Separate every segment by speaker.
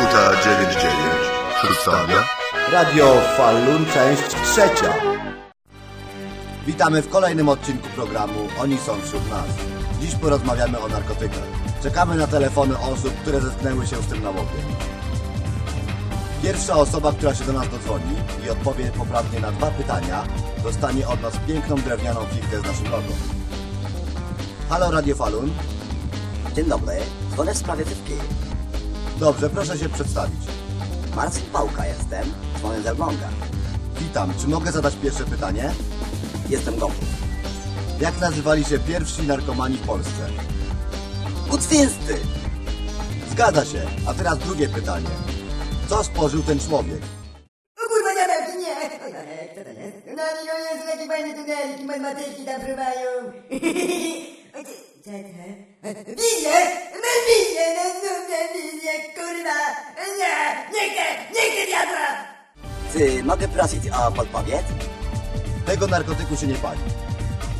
Speaker 1: Huta 99 przedstawia
Speaker 2: Radio Falun, część trzecia. Witamy w kolejnym odcinku programu Oni są wśród nas. Dziś porozmawiamy o narkotykach. Czekamy na telefony osób, które zetknęły się z tym nałogiem. Pierwsza osoba, która się do nas dodzwoni i odpowie poprawnie na dwa pytania, dostanie od nas piękną drewnianą fichę z naszym logo. Halo Radio Falun.
Speaker 3: Dzień dobry, dzwonię w sprawie tywki.
Speaker 2: Dobrze, proszę się przedstawić.
Speaker 3: Marcin Pałka jestem, dzwonię z Elbląga.
Speaker 2: Witam, czy mogę zadać pierwsze pytanie?
Speaker 3: Jestem gotów.
Speaker 2: Jak nazywali się pierwsi narkomani w Polsce?
Speaker 3: Kutwinsty!
Speaker 2: Zgadza się. A teraz drugie pytanie. Co spożył ten człowiek?
Speaker 4: O kurwa, nie! Kto to jest? No nie, no jest takie fajne tuneliki, matematyki tam fruwają. Mam wizję, no
Speaker 3: Czy mogę prosić o podpowiedź?
Speaker 2: Tego narkotyku się nie pali.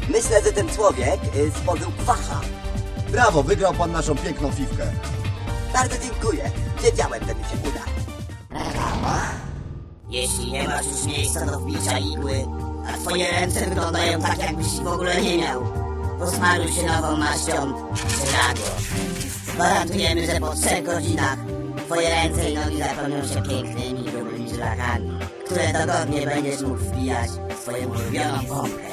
Speaker 3: Myślę, że ten człowiek y, spożył kwacha.
Speaker 2: Brawo, wygrał pan naszą piękną fifkę.
Speaker 3: Bardzo dziękuję. Wiedziałem, że mi się uda.
Speaker 5: Jeśli nie masz już miejsca do wbicia igły, a twoje ręce wyglądają tak, jakbyś ich w ogóle nie miał, posmaruj się nową maścią Żelago. Gwarantujemy, że po trzech godzinach twoje ręce i nogi zapełnią się pięknymi, grubymi żelakami, które dogodnie będziesz mógł wbijać w swoją ulubioną pompkę.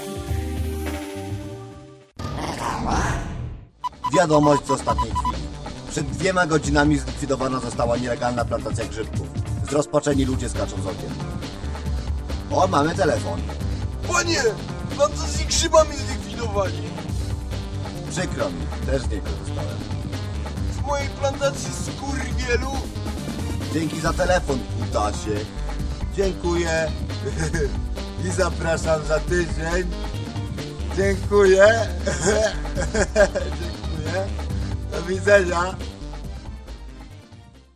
Speaker 2: Wiadomość z ostatniej chwili. Przed dwiema godzinami zlikwidowana została nielegalna plantacja grzybków. Zrozpaczeni ludzie skaczą z okien. O, mamy telefon.
Speaker 6: Panie, plantację grzybami zlikwidowali.
Speaker 2: Przykro mi, też z niej korzystałem.
Speaker 6: W mojej plantacji skurwielu
Speaker 2: Dzięki za telefon, kutasie. Dziękuję. I zapraszam za tydzień. Dziękuję. Dziękuję. Do widzenia.